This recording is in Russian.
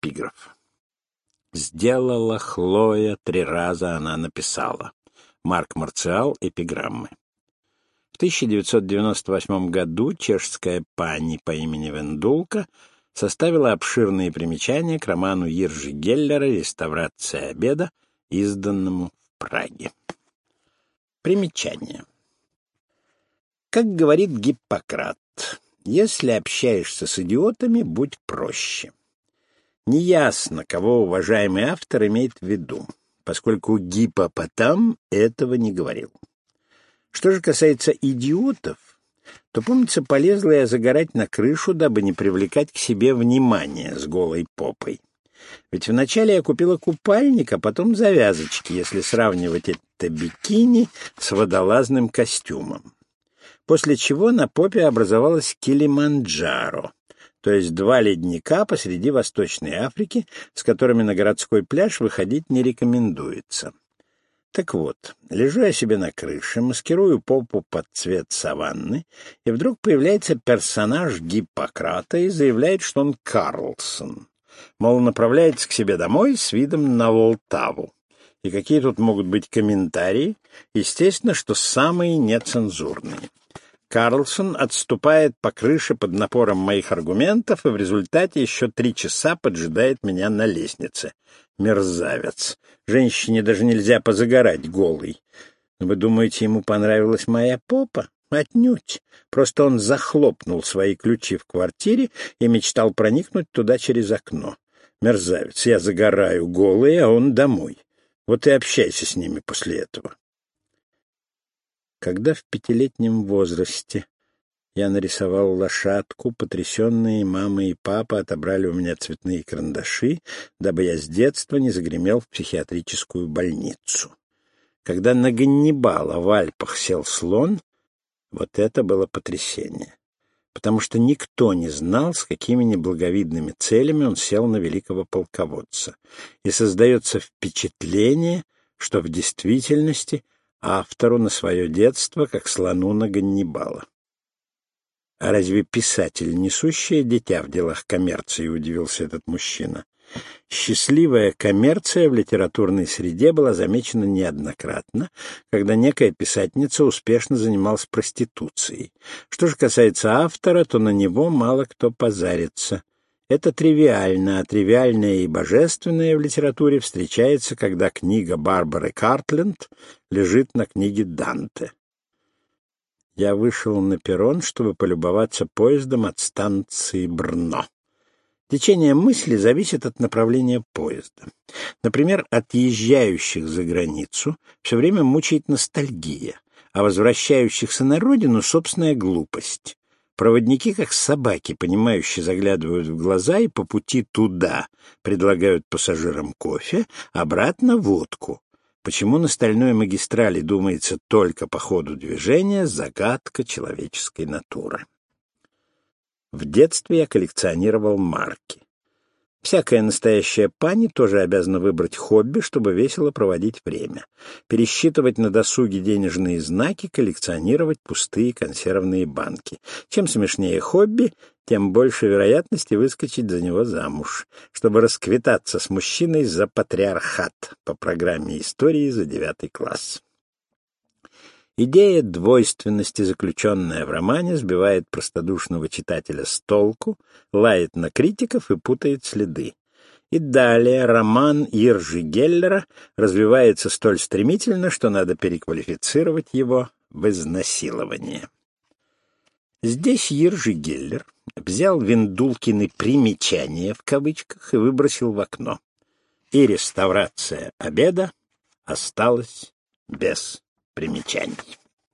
Эпиграф. Сделала Хлоя, три раза она написала. Марк Марциал, эпиграммы. В 1998 году чешская пани по имени Вендулка составила обширные примечания к роману Иржи Геллера «Реставрация обеда», изданному в Праге. Примечание. Как говорит Гиппократ, если общаешься с идиотами, будь проще. Неясно, кого уважаемый автор имеет в виду, поскольку гипопотам этого не говорил. Что же касается идиотов, то, помнится, полезла я загорать на крышу, дабы не привлекать к себе внимания с голой попой. Ведь вначале я купила купальник, а потом завязочки, если сравнивать это бикини с водолазным костюмом. После чего на попе образовалась Килиманджаро, то есть два ледника посреди Восточной Африки, с которыми на городской пляж выходить не рекомендуется. Так вот, лежу я себе на крыше, маскирую попу под цвет саванны, и вдруг появляется персонаж Гиппократа и заявляет, что он Карлсон. Мол, направляется к себе домой с видом на Волтаву. И какие тут могут быть комментарии? Естественно, что самые нецензурные. Карлсон отступает по крыше под напором моих аргументов и в результате еще три часа поджидает меня на лестнице. Мерзавец. Женщине даже нельзя позагорать голой. Вы думаете, ему понравилась моя попа? Отнюдь. Просто он захлопнул свои ключи в квартире и мечтал проникнуть туда через окно. Мерзавец, я загораю голый, а он домой. Вот и общайся с ними после этого. Когда в пятилетнем возрасте я нарисовал лошадку, потрясенные мама и папа отобрали у меня цветные карандаши, дабы я с детства не загремел в психиатрическую больницу. Когда на Ганнибала в Альпах сел слон, вот это было потрясение, потому что никто не знал, с какими неблаговидными целями он сел на великого полководца, и создается впечатление, что в действительности — автору на свое детство, как слону на Ганнибала. А разве писатель несущее дитя в делах коммерции, удивился этот мужчина. Счастливая коммерция в литературной среде была замечена неоднократно, когда некая писательница успешно занималась проституцией. Что же касается автора, то на него мало кто позарится. Это тривиально, а тривиальное и божественное в литературе встречается, когда книга Барбары Картленд лежит на книге Данте. Я вышел на перрон, чтобы полюбоваться поездом от станции Брно. Течение мысли зависит от направления поезда. Например, отъезжающих за границу все время мучает ностальгия, а возвращающихся на родину — собственная глупость. Проводники, как собаки, понимающие, заглядывают в глаза и по пути туда предлагают пассажирам кофе, обратно водку. Почему на стальной магистрали думается только по ходу движения — загадка человеческой натуры. В детстве я коллекционировал марки. Всякая настоящая пани тоже обязана выбрать хобби, чтобы весело проводить время. Пересчитывать на досуге денежные знаки, коллекционировать пустые консервные банки. Чем смешнее хобби, тем больше вероятности выскочить за него замуж, чтобы расквитаться с мужчиной за патриархат по программе истории за девятый класс. Идея двойственности, заключенная в романе, сбивает простодушного читателя с толку, лает на критиков и путает следы. И далее роман Иржи Геллера развивается столь стремительно, что надо переквалифицировать его в изнасилование. Здесь Иржи Геллер взял Виндулкины «примечания» в кавычках и выбросил в окно. И реставрация обеда осталась без примечаний.